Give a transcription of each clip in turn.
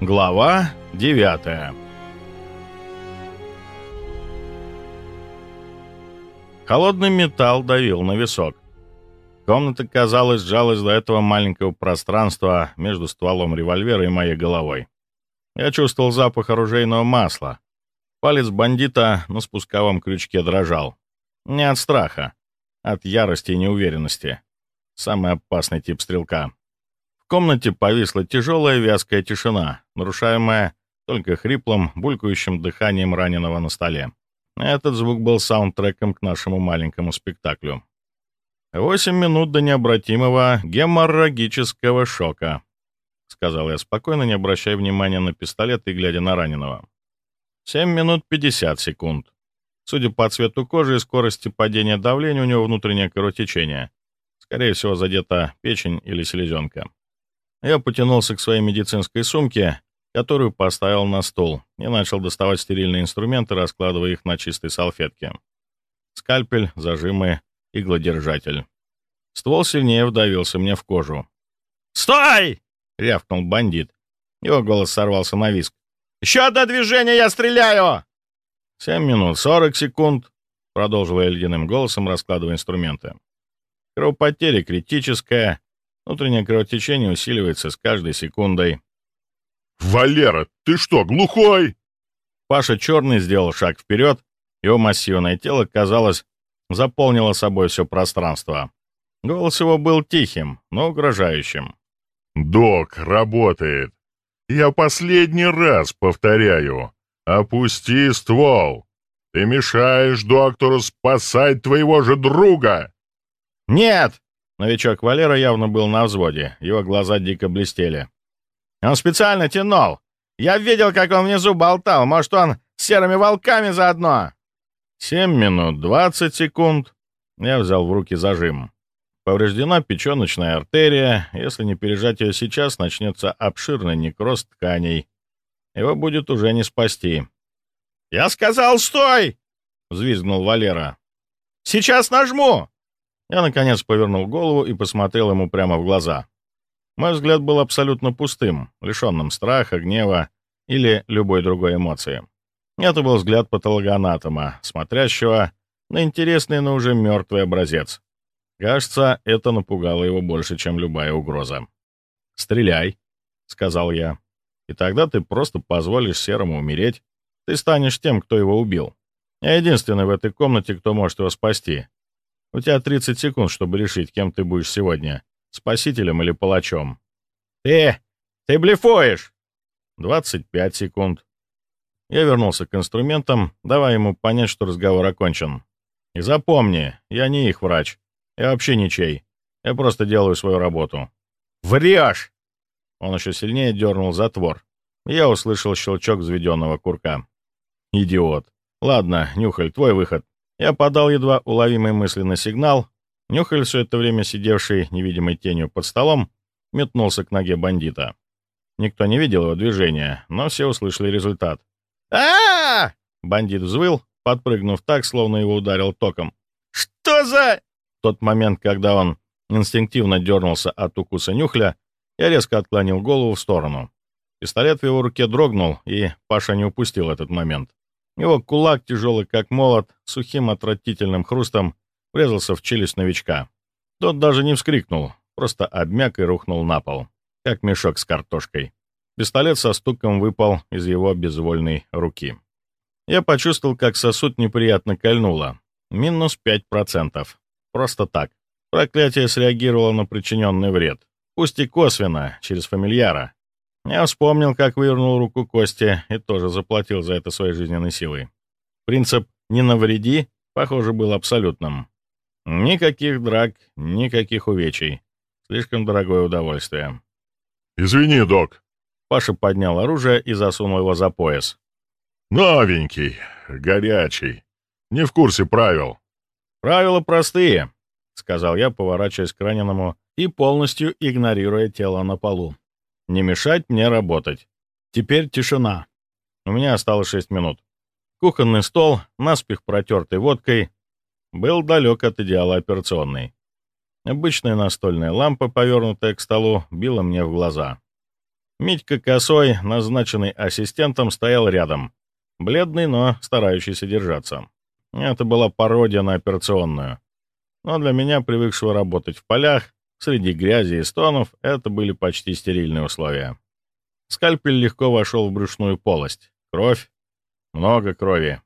Глава 9 Холодный металл давил на висок. Комната, казалось, сжалась до этого маленького пространства между стволом револьвера и моей головой. Я чувствовал запах оружейного масла. Палец бандита на спусковом крючке дрожал. Не от страха, от ярости и неуверенности. Самый опасный тип стрелка. Комнате повисла тяжелая вязкая тишина, нарушаемая только хриплым, булькающим дыханием раненого на столе. Этот звук был саундтреком к нашему маленькому спектаклю. «Восемь минут до необратимого геморрагического шока», — сказал я спокойно, не обращая внимания на пистолет и глядя на раненого. «Семь минут пятьдесят секунд. Судя по цвету кожи и скорости падения давления, у него внутреннее кровотечение. Скорее всего, задета печень или селезенка. Я потянулся к своей медицинской сумке, которую поставил на стол, и начал доставать стерильные инструменты, раскладывая их на чистой салфетке. Скальпель, зажимы, иглодержатель. Ствол сильнее вдавился мне в кожу. «Стой!» — рявкнул бандит. Его голос сорвался на виск. «Еще одно движение, я стреляю!» «Семь минут сорок секунд», — продолжил я ледяным голосом, раскладывая инструменты. «Кровопотеря критическая, Внутреннее кровотечение усиливается с каждой секундой. «Валера, ты что, глухой?» Паша Черный сделал шаг вперед. Его массивное тело, казалось, заполнило собой все пространство. Голос его был тихим, но угрожающим. «Док, работает. Я последний раз повторяю. Опусти ствол. Ты мешаешь доктору спасать твоего же друга!» «Нет!» Новичок Валера явно был на взводе, его глаза дико блестели. «Он специально тянул! Я видел, как он внизу болтал, может, он с серыми волками заодно!» «Семь минут двадцать секунд». Я взял в руки зажим. Повреждена печеночная артерия. Если не пережать ее сейчас, начнется обширный некроз тканей. Его будет уже не спасти. «Я сказал, стой!» — взвизгнул Валера. «Сейчас нажму!» Я, наконец, повернул голову и посмотрел ему прямо в глаза. Мой взгляд был абсолютно пустым, лишенным страха, гнева или любой другой эмоции. Это был взгляд патологоанатома, смотрящего на интересный, но уже мертвый образец. Кажется, это напугало его больше, чем любая угроза. «Стреляй», — сказал я. «И тогда ты просто позволишь Серому умереть. Ты станешь тем, кто его убил. Я единственный в этой комнате, кто может его спасти. У тебя 30 секунд, чтобы решить, кем ты будешь сегодня. Спасителем или палачом. Ты! Ты блефуешь! 25 секунд. Я вернулся к инструментам, давая ему понять, что разговор окончен. И запомни, я не их врач. Я вообще ничей. Я просто делаю свою работу. Врешь! Он еще сильнее дернул затвор. Я услышал щелчок взведенного курка. Идиот. Ладно, Нюхаль, твой выход. Я подал едва уловимый мысленный сигнал. Нюхаль, все это время сидевший невидимой тенью под столом, метнулся к ноге бандита. Никто не видел его движения, но все услышали результат. а, Бандит взвыл, подпрыгнув так, словно его ударил током. «Что за...» В тот момент, когда он инстинктивно дернулся от укуса нюхля, я резко отклонил голову в сторону. Пистолет в его руке дрогнул, и Паша не упустил этот момент. Его кулак, тяжелый как молот, сухим отвратительным хрустом врезался в челюсть новичка. Тот даже не вскрикнул, просто обмяк и рухнул на пол, как мешок с картошкой. Пистолет со стуком выпал из его безвольной руки. Я почувствовал, как сосуд неприятно кольнуло. Минус 5%. Просто так. Проклятие среагировало на причиненный вред. Пусть и косвенно, через фамильяра. Я вспомнил, как вывернул руку Кости и тоже заплатил за это своей жизненной силой. Принцип «не навреди» похоже, был абсолютным. Никаких драк, никаких увечий. Слишком дорогое удовольствие. «Извини, док». Паша поднял оружие и засунул его за пояс. «Новенький, горячий. Не в курсе правил». «Правила простые», — сказал я, поворачиваясь к раненому и полностью игнорируя тело на полу. Не мешать мне работать. Теперь тишина. У меня осталось шесть минут. Кухонный стол, наспех протертый водкой, был далек от идеала операционной. Обычная настольная лампа, повернутая к столу, била мне в глаза. Митька Косой, назначенный ассистентом, стоял рядом. Бледный, но старающийся держаться. Это была пародия на операционную. Но для меня, привыкшего работать в полях, среди грязи и стонов, это были почти стерильные условия. Скальпель легко вошел в брюшную полость. Кровь. Много крови.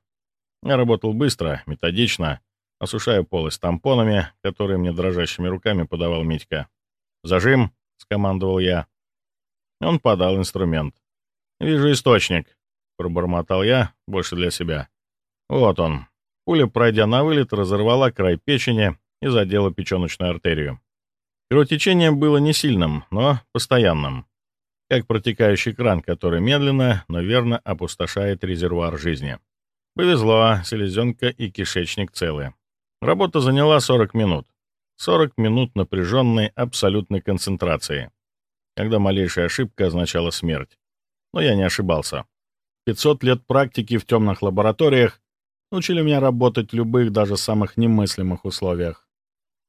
Я работал быстро, методично, осушая полость тампонами, которые мне дрожащими руками подавал Митька. «Зажим!» — скомандовал я. Он подал инструмент. «Вижу источник», — пробормотал я, больше для себя. «Вот он». Пуля, пройдя на вылет, разорвала край печени и задела печеночную артерию. Кровотечение было не сильным, но постоянным, как протекающий кран, который медленно, но верно опустошает резервуар жизни. Повезло, селезенка и кишечник целы. Работа заняла 40 минут. 40 минут напряженной абсолютной концентрации, когда малейшая ошибка означала смерть. Но я не ошибался. 500 лет практики в темных лабораториях научили меня работать в любых, даже самых немыслимых условиях.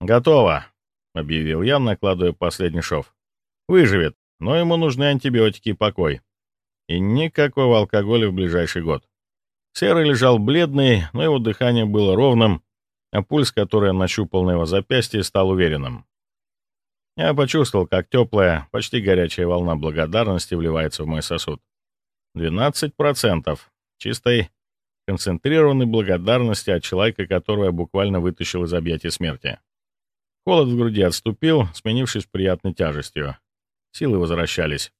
«Готово», — объявил я, накладывая последний шов. «Выживет, но ему нужны антибиотики и покой. И никакого алкоголя в ближайший год». Серый лежал бледный, но его дыхание было ровным, а пульс, который я нащупал на его запястье, стал уверенным. Я почувствовал, как теплая, почти горячая волна благодарности вливается в мой сосуд. 12% чистой, концентрированной благодарности от человека, которого я буквально вытащил из объятий смерти. Холод в груди отступил, сменившись приятной тяжестью. Силы возвращались.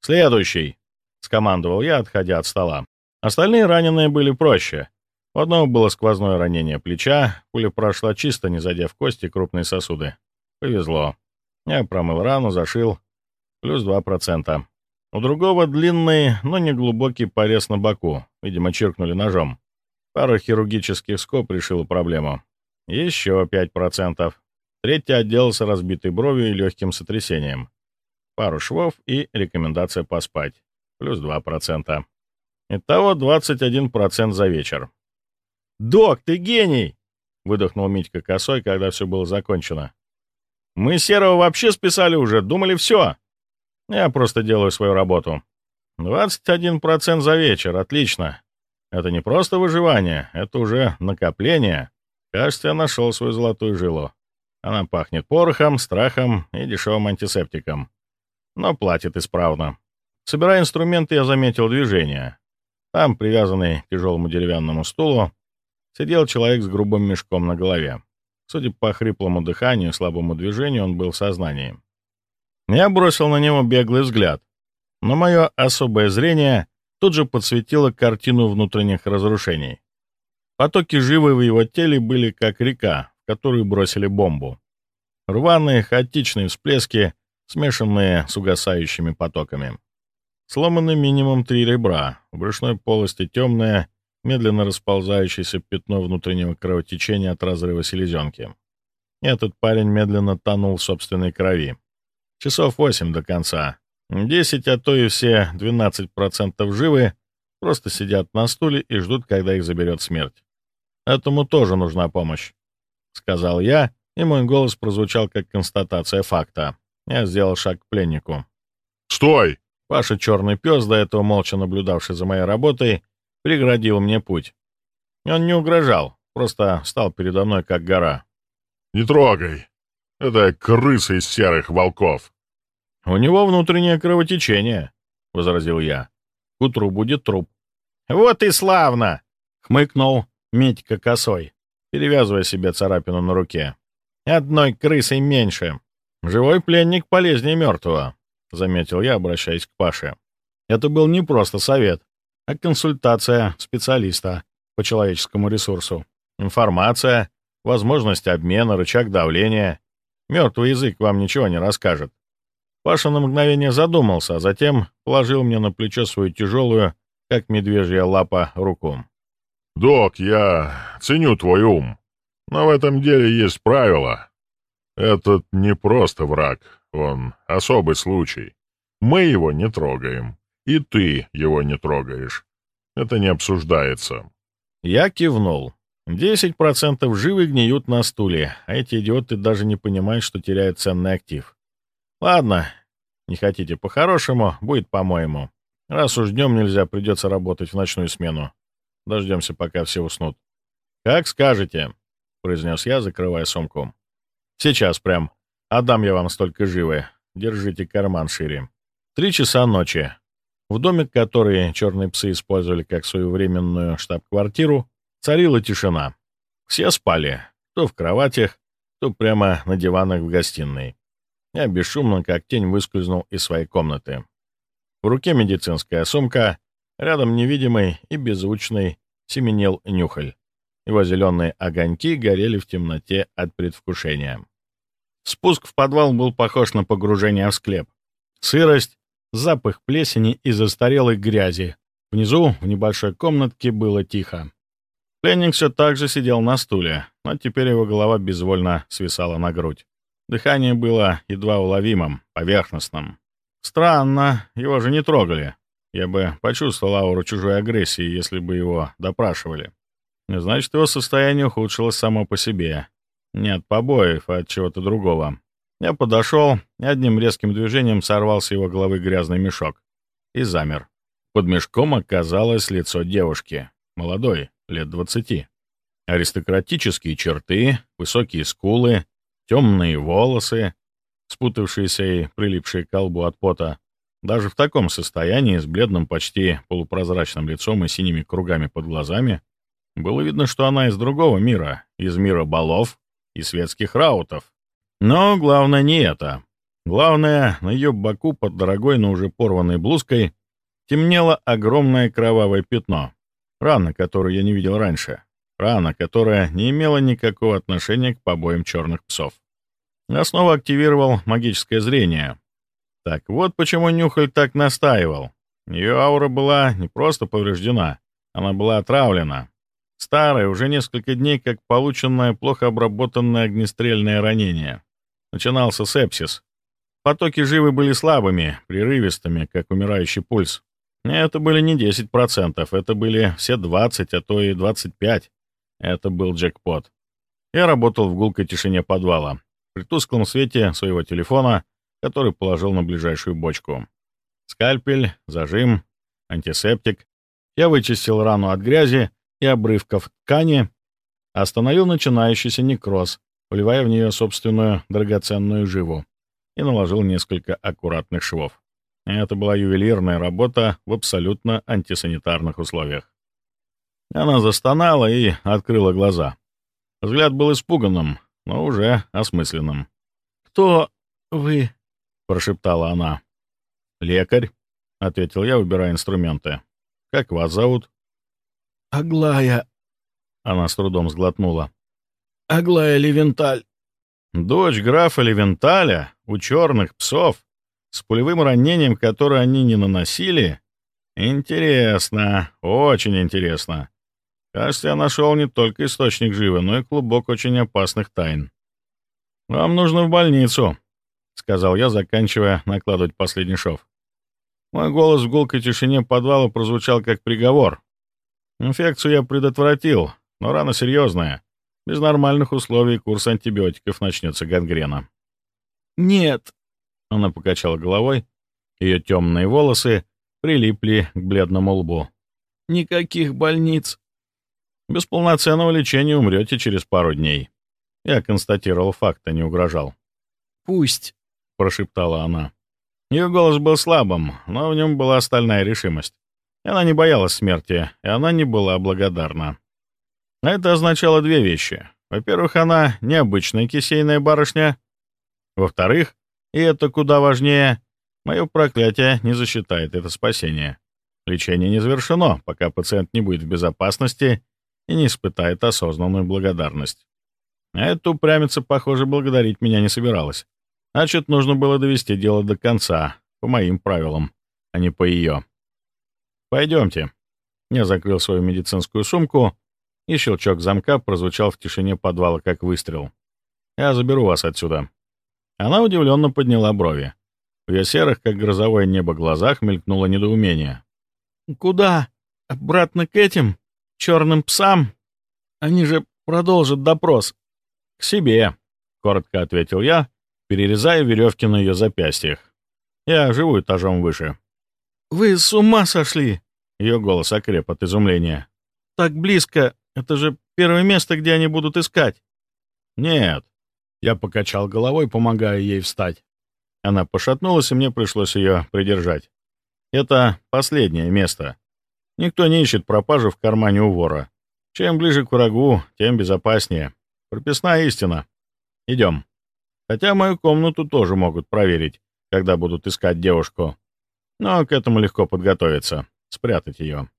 «Следующий!» — скомандовал я, отходя от стола. Остальные раненые были проще — у одного было сквозное ранение плеча, пуля прошла чисто, не задев кости крупные сосуды. Повезло. Я промыл рану, зашил. Плюс 2%. У другого длинный, но не глубокий порез на боку. Видимо, чиркнули ножом. Пара хирургических скоб решила проблему. Еще 5%. Третий отделался разбитой бровью и легким сотрясением. Пару швов и рекомендация поспать. Плюс 2%. Итого 21% за вечер. «Док, ты гений!» — выдохнул Митька косой, когда все было закончено. «Мы Серого вообще списали уже, думали все. Я просто делаю свою работу. 21% за вечер, отлично. Это не просто выживание, это уже накопление. Кажется, я нашел свою золотую жилу. Она пахнет порохом, страхом и дешевым антисептиком. Но платит исправно. Собирая инструменты, я заметил движение. Там, привязанный к тяжелому деревянному стулу, сидел человек с грубым мешком на голове. Судя по хриплому дыханию и слабому движению, он был в сознании. Я бросил на него беглый взгляд, но мое особое зрение тут же подсветило картину внутренних разрушений. Потоки живы в его теле были как река, в которую бросили бомбу. Рваные, хаотичные всплески, смешанные с угасающими потоками. Сломаны минимум три ребра, в брюшной полости темное, медленно расползающееся пятно внутреннего кровотечения от разрыва селезенки. Этот парень медленно тонул в собственной крови. Часов восемь до конца. Десять, а то и все 12% живы, просто сидят на стуле и ждут, когда их заберет смерть. Этому тоже нужна помощь, — сказал я, и мой голос прозвучал как констатация факта. Я сделал шаг к пленнику. «Стой!» Паша, черный пес, до этого молча наблюдавший за моей работой, преградил мне путь. Он не угрожал, просто стал передо мной как гора. «Не трогай! Это крыса из серых волков!» «У него внутреннее кровотечение», — возразил я. «К утру будет труп». «Вот и славно!» — хмыкнул Митька косой, перевязывая себе царапину на руке. «Одной крысой меньше. Живой пленник полезнее мертвого», — заметил я, обращаясь к Паше. Это был не просто совет, а консультация специалиста по человеческому ресурсу, информация, возможность обмена, рычаг давления. Мертвый язык вам ничего не расскажет. Паша на мгновение задумался, а затем положил мне на плечо свою тяжелую, как медвежья лапа, руку. «Док, я ценю твой ум, но в этом деле есть правила. Этот не просто враг, он особый случай. Мы его не трогаем. И ты его не трогаешь. Это не обсуждается. Я кивнул. Десять процентов живы гниют на стуле, а эти идиоты даже не понимают, что теряют ценный актив. Ладно, Не хотите по-хорошему, будет по-моему. Раз уж днем нельзя, придется работать в ночную смену. Дождемся, пока все уснут. «Как скажете», — произнес я, закрывая сумку. «Сейчас прям. Отдам я вам столько живы. Держите карман шире». Три часа ночи. В доме, который черные псы использовали как свою временную штаб-квартиру, царила тишина. Все спали, то в кроватях, то прямо на диванах в гостиной. Я бесшумно, как тень, выскользнул из своей комнаты. В руке медицинская сумка, рядом невидимый и беззвучный семенел нюхаль. Его зеленые огоньки горели в темноте от предвкушения. Спуск в подвал был похож на погружение в склеп. Сырость, запах плесени и застарелой грязи. Внизу, в небольшой комнатке, было тихо. Пленник все так же сидел на стуле, но теперь его голова безвольно свисала на грудь. Дыхание было едва уловимым, поверхностным. Странно, его же не трогали. Я бы почувствовал ауру чужой агрессии, если бы его допрашивали. Значит, его состояние ухудшилось само по себе. Не от побоев, а от чего-то другого. Я подошел и одним резким движением сорвал с его головы грязный мешок. И замер. Под мешком оказалось лицо девушки. Молодой, лет двадцати. Аристократические черты, высокие скулы, темные волосы, спутавшиеся и прилипшие к колбу от пота. Даже в таком состоянии, с бледным, почти полупрозрачным лицом и синими кругами под глазами, было видно, что она из другого мира, из мира балов и светских раутов. Но главное не это. Главное, на ее боку под дорогой, но уже порванной блузкой темнело огромное кровавое пятно. Рана, которую я не видел раньше. Рана, которая не имела никакого отношения к побоям черных псов. Я снова активировал магическое зрение. Так вот почему Нюхаль так настаивал. Ее аура была не просто повреждена, она была отравлена. Старое, уже несколько дней как полученное плохо обработанное огнестрельное ранение. Начинался сепсис. Потоки живы были слабыми, прерывистыми, как умирающий пульс. Это были не 10%, это были все 20, а то и 25. Это был джекпот. Я работал в гулкой тишине подвала, при тусклом свете своего телефона, который положил на ближайшую бочку. Скальпель, зажим, антисептик. Я вычистил рану от грязи и обрывков ткани, остановил начинающийся некроз, вливая в нее собственную драгоценную живу, и наложил несколько аккуратных швов. Это была ювелирная работа в абсолютно антисанитарных условиях. Она застонала и открыла глаза. Взгляд был испуганным, но уже осмысленным. «Кто вы?» — прошептала она. «Лекарь», — ответил я, убирая инструменты. «Как вас зовут?» «Аглая», — она с трудом сглотнула. Аглая Левенталь. Дочь графа Левенталя у черных псов с пулевым ранением, которое они не наносили? Интересно, очень интересно. Кажется, я нашел не только источник живы, но и клубок очень опасных тайн. «Вам нужно в больницу», — сказал я, заканчивая накладывать последний шов. Мой голос в гулкой тишине подвала прозвучал как приговор. Инфекцию я предотвратил, но рана серьезная. Без нормальных условий курс антибиотиков начнется гангрена. «Нет», — она покачала головой. Ее темные волосы прилипли к бледному лбу. «Никаких больниц». «Без полноценного лечения умрете через пару дней». Я констатировал факт, а не угрожал. «Пусть», — прошептала она. Ее голос был слабым, но в нем была стальная решимость. Она не боялась смерти, и она не была благодарна. Это означало две вещи. Во-первых, она необычная кисейная барышня. Во-вторых, и это куда важнее, мое проклятие не засчитает это спасение. Лечение не завершено, пока пациент не будет в безопасности и не испытает осознанную благодарность. А эта упрямица, похоже, благодарить меня не собиралась. Значит, нужно было довести дело до конца, по моим правилам, а не по ее. «Пойдемте». Я закрыл свою медицинскую сумку и щелчок замка прозвучал в тишине подвала, как выстрел. «Я заберу вас отсюда». Она удивленно подняла брови. В ее серых, как грозовое небо, глазах мелькнуло недоумение. «Куда? Обратно к этим? Черным псам? Они же продолжат допрос». «К себе», — коротко ответил я, перерезая веревки на ее запястьях. Я живу этажом выше». «Вы с ума сошли!» Ее голос окреп от изумления. «Так близко! Это же первое место, где они будут искать!» «Нет». Я покачал головой, помогая ей встать. Она пошатнулась, и мне пришлось ее придержать. «Это последнее место. Никто не ищет пропажу в кармане у вора. Чем ближе к врагу, тем безопаснее. Прописная истина. Идем. Хотя мою комнату тоже могут проверить, когда будут искать девушку. Но к этому легко подготовиться, спрятать ее.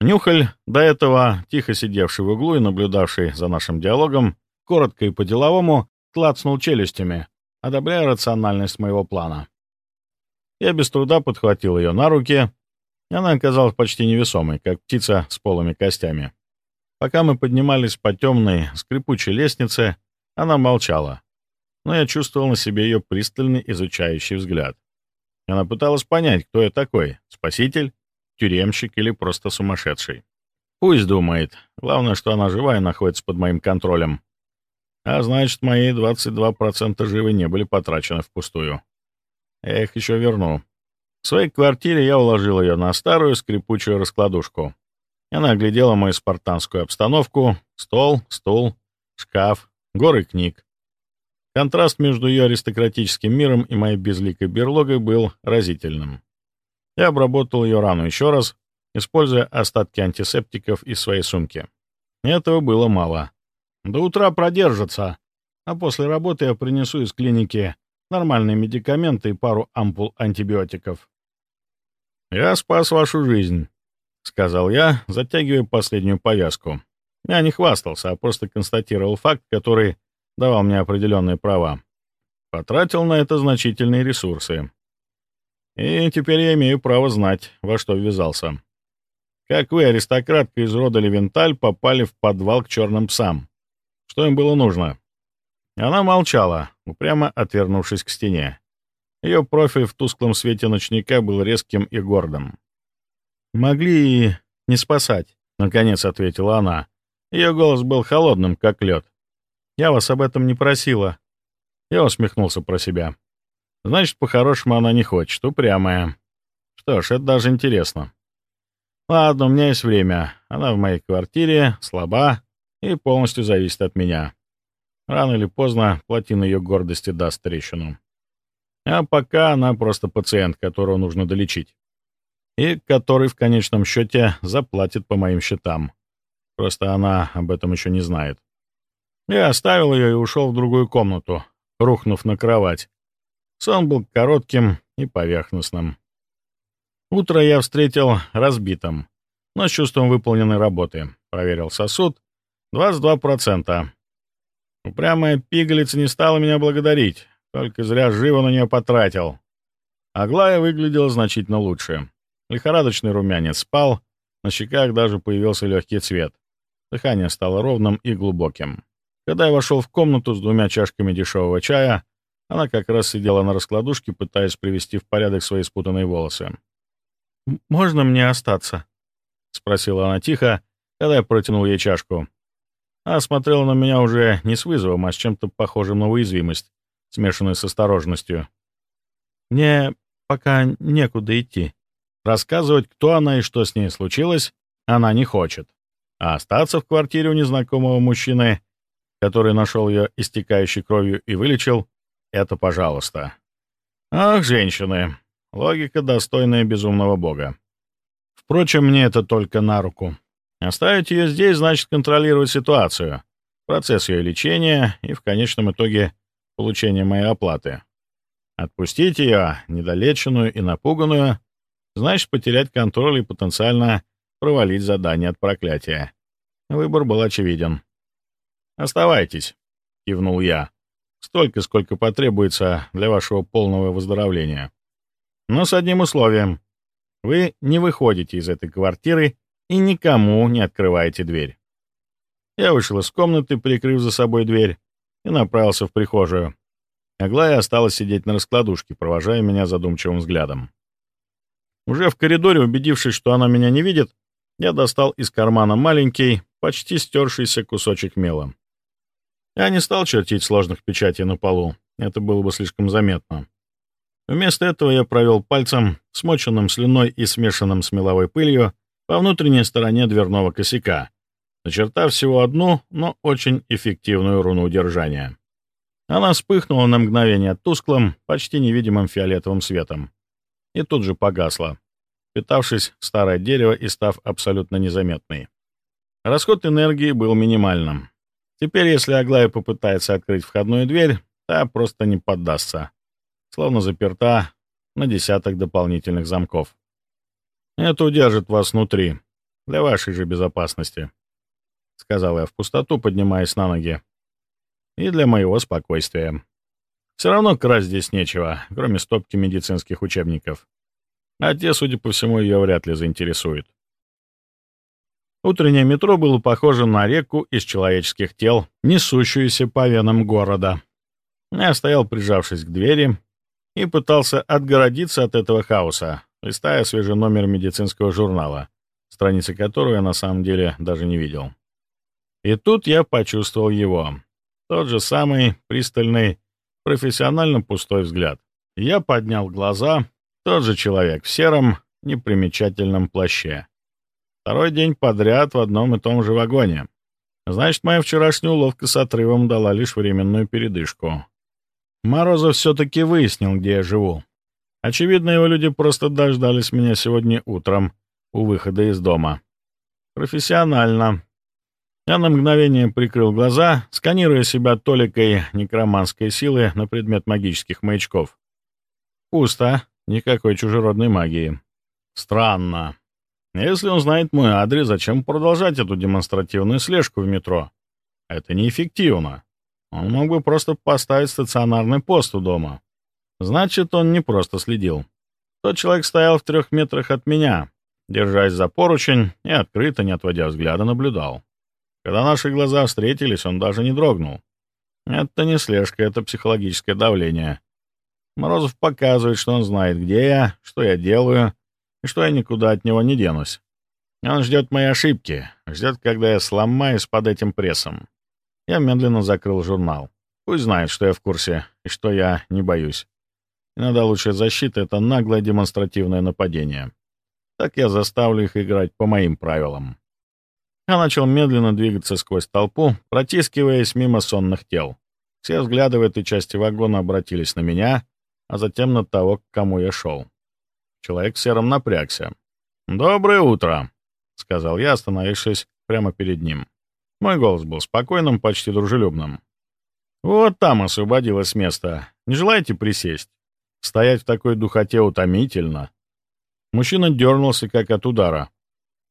Нюхаль, до этого тихо сидевший в углу и наблюдавший за нашим диалогом, коротко и по-деловому клацнул челюстями, одобряя рациональность моего плана. Я без труда подхватил ее на руки, и она оказалась почти невесомой, как птица с полыми костями. Пока мы поднимались по темной, скрипучей лестнице, она молчала, но я чувствовал на себе ее пристальный изучающий взгляд. Она пыталась понять, кто я такой — спаситель, тюремщик или просто сумасшедший. Пусть думает. Главное, что она жива и находится под моим контролем. А значит, мои 22% живы не были потрачены впустую. Я их еще верну. В своей квартире я уложил ее на старую скрипучую раскладушку. Она оглядела мою спартанскую обстановку, стол, стул, шкаф, горы книг. Контраст между ее аристократическим миром и моей безликой берлогой был разительным. Я обработал ее рану еще раз, используя остатки антисептиков из своей сумки. Этого было мало. До утра продержится, а после работы я принесу из клиники нормальные медикаменты и пару ампул антибиотиков. «Я спас вашу жизнь», — сказал я, затягивая последнюю повязку. Я не хвастался, а просто констатировал факт, который давал мне определенные права. Потратил на это значительные ресурсы. И теперь я имею право знать, во что ввязался. Как вы, аристократка из рода Левенталь, попали в подвал к черным псам? Что им было нужно?» Она молчала, упрямо отвернувшись к стене. Ее профиль в тусклом свете ночника был резким и гордым. «Могли и не спасать», — наконец ответила она. Ее голос был холодным, как лед. «Я вас об этом не просила». Я усмехнулся про себя. Значит, по-хорошему она не хочет, упрямая. Что ж, это даже интересно. Ладно, у меня есть время. Она в моей квартире, слаба и полностью зависит от меня. Рано или поздно плотина ее гордости даст трещину. А пока она просто пациент, которого нужно долечить. И который в конечном счете заплатит по моим счетам. Просто она об этом еще не знает. Я оставил ее и ушел в другую комнату, рухнув на кровать. Сон был коротким и поверхностным. Утро я встретил разбитым, но с чувством выполненной работы. Проверил сосуд. 22%. Упрямая пигалица не стала меня благодарить, только зря живо на нее потратил. Аглая выглядела значительно лучше. Лихорадочный румянец спал, на щеках даже появился легкий цвет. Дыхание стало ровным и глубоким. Когда я вошел в комнату с двумя чашками дешевого чая, она как раз сидела на раскладушке, пытаясь привести в порядок свои спутанные волосы. «Можно мне остаться?» — спросила она тихо, когда я протянул ей чашку. Она смотрела на меня уже не с вызовом, а с чем-то похожим на уязвимость, смешанную с осторожностью. «Мне пока некуда идти». Рассказывать, кто она и что с ней случилось, она не хочет. А остаться в квартире у незнакомого мужчины, который нашел ее истекающей кровью и вылечил, это пожалуйста. Ах, женщины, логика, достойная безумного бога. Впрочем, мне это только на руку. Оставить ее здесь значит контролировать ситуацию, процесс ее лечения и, в конечном итоге, получение моей оплаты. Отпустить ее, недолеченную и напуганную, значит потерять контроль и потенциально провалить задание от проклятия. Выбор был очевиден. «Оставайтесь», — кивнул я. Столько, сколько потребуется для вашего полного выздоровления. Но с одним условием. Вы не выходите из этой квартиры и никому не открываете дверь. Я вышел из комнаты, прикрыв за собой дверь, и направился в прихожую. Аглая осталась сидеть на раскладушке, провожая меня задумчивым взглядом. Уже в коридоре, убедившись, что она меня не видит, я достал из кармана маленький, почти стершийся кусочек мела. Я не стал чертить сложных печатей на полу, это было бы слишком заметно. Вместо этого я провел пальцем, смоченным слюной и смешанным с меловой пылью, по внутренней стороне дверного косяка, начертав всего одну, но очень эффективную руну удержания. Она вспыхнула на мгновение тусклым, почти невидимым фиолетовым светом. И тут же погасла, питавшись в старое дерево и став абсолютно незаметной. Расход энергии был минимальным. Теперь, если Аглая попытается открыть входную дверь, та просто не поддастся. Словно заперта на десяток дополнительных замков. Это удержит вас внутри, для вашей же безопасности, — сказал я в пустоту, поднимаясь на ноги. И для моего спокойствия. Все равно красть здесь нечего, кроме стопки медицинских учебников. А те, судя по всему, ее вряд ли заинтересуют. Утреннее метро было похоже на реку из человеческих тел, несущуюся по венам города. Я стоял, прижавшись к двери, и пытался отгородиться от этого хаоса, листая свежий номер медицинского журнала, страницы которого я на самом деле даже не видел. И тут я почувствовал его. Тот же самый пристальный, профессионально пустой взгляд. Я поднял глаза, тот же человек в сером, непримечательном плаще. Второй день подряд в одном и том же вагоне. Значит, моя вчерашняя уловка с отрывом дала лишь временную передышку. Морозов все-таки выяснил, где я живу. Очевидно, его люди просто дождались меня сегодня утром у выхода из дома. Профессионально. Я на мгновение прикрыл глаза, сканируя себя толикой некроманской силы на предмет магических маячков. Пусто, никакой чужеродной магии. Странно. Если он знает мой адрес, зачем продолжать эту демонстративную слежку в метро? Это неэффективно. Он мог бы просто поставить стационарный пост у дома. Значит, он не просто следил. Тот человек стоял в трех метрах от меня, держась за поручень и открыто, не отводя взгляда, наблюдал. Когда наши глаза встретились, он даже не дрогнул. Это не слежка, это психологическое давление. Морозов показывает, что он знает, где я, что я делаю, и что я никуда от него не денусь. Он ждет моей ошибки, ждет, когда я сломаюсь под этим прессом. Я медленно закрыл журнал. Пусть знает, что я в курсе и что я не боюсь. Иногда лучшая защита — это наглое демонстративное нападение. Так я заставлю их играть по моим правилам. Я начал медленно двигаться сквозь толпу, протискиваясь мимо сонных тел. Все взгляды в этой части вагона обратились на меня, а затем на того, к кому я шел. Человек в сером напрягся. «Доброе утро», — сказал я, остановившись прямо перед ним. Мой голос был спокойным, почти дружелюбным. «Вот там освободилось место. Не желаете присесть?» Стоять в такой духоте утомительно. Мужчина дернулся, как от удара.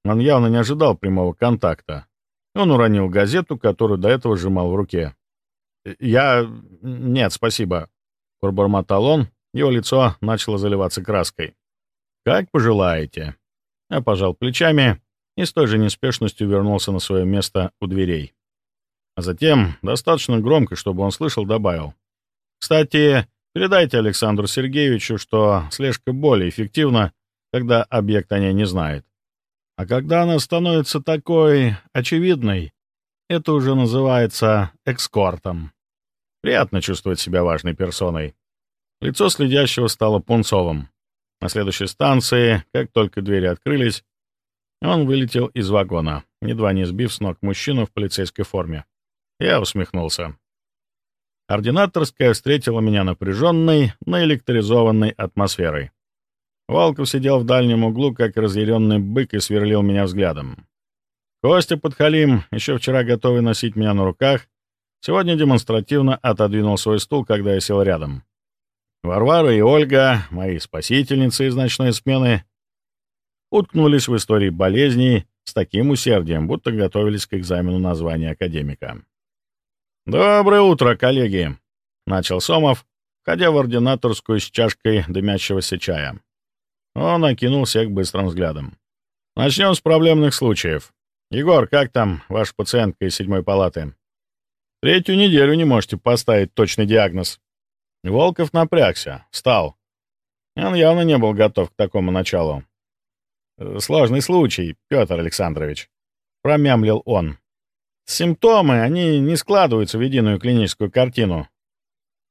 Он явно не ожидал прямого контакта. Он уронил газету, которую до этого сжимал в руке. «Я... Нет, спасибо», — пробормотал он. Его лицо начало заливаться краской. «Как пожелаете». Я пожал плечами и с той же неспешностью вернулся на свое место у дверей. А затем, достаточно громко, чтобы он слышал, добавил. «Кстати, Передайте Александру Сергеевичу, что слежка более эффективна, когда объект о ней не знает. А когда она становится такой очевидной, это уже называется экскортом. Приятно чувствовать себя важной персоной. Лицо следящего стало пунцовым. На следующей станции, как только двери открылись, он вылетел из вагона, едва не сбив с ног мужчину в полицейской форме. Я усмехнулся. Ординаторская встретила меня напряженной, наэлектризованной атмосферой. Волков сидел в дальнем углу, как разъяренный бык, и сверлил меня взглядом. Костя Подхалим, еще вчера готовый носить меня на руках, сегодня демонстративно отодвинул свой стул, когда я сел рядом. Варвара и Ольга, мои спасительницы из ночной смены, уткнулись в истории болезней с таким усердием, будто готовились к экзамену на звание академика. «Доброе утро, коллеги!» — начал Сомов, ходя в ординаторскую с чашкой дымящегося чая. Он окинул всех быстрым взглядом. «Начнем с проблемных случаев. Егор, как там ваша пациентка из седьмой палаты?» «Третью неделю не можете поставить точный диагноз». Волков напрягся, встал. Он явно не был готов к такому началу. «Сложный случай, Петр Александрович», — промямлил он. Симптомы, они не складываются в единую клиническую картину.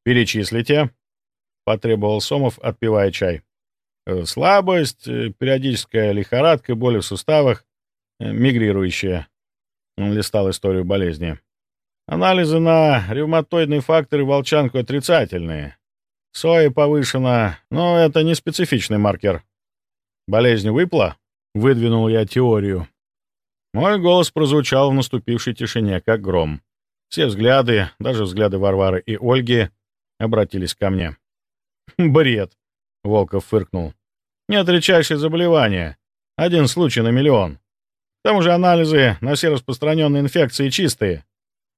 Перечислите. потребовал Сомов, отпивая чай. Э, слабость, э, периодическая лихорадка, боли в суставах, э, мигрирующая. Он листал историю болезни. Анализы на ревматоидные факторы волчанку отрицательные. Соя повышена, но это не специфичный маркер. Болезнь выпла? Выдвинул я теорию. Мой голос прозвучал в наступившей тишине, как гром. Все взгляды, даже взгляды Варвары и Ольги, обратились ко мне. «Бред!» — Волков фыркнул. «Нет редчайшее заболевание. Один случай на миллион. К тому же анализы на все распространенные инфекции чистые.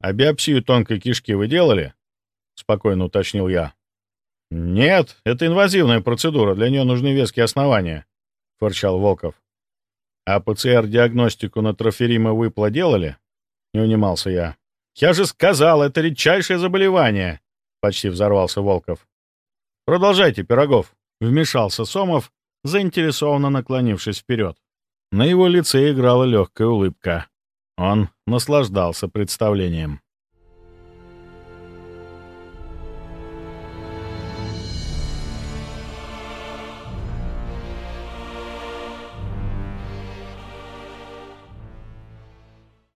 А биопсию тонкой кишки вы делали?» — спокойно уточнил я. «Нет, это инвазивная процедура, для нее нужны веские основания», — фырчал Волков. «А ПЦР-диагностику на троферима выпла делали?» — не унимался я. «Я же сказал, это редчайшее заболевание!» — почти взорвался Волков. «Продолжайте, Пирогов», — вмешался Сомов, заинтересованно наклонившись вперед. На его лице играла легкая улыбка. Он наслаждался представлением.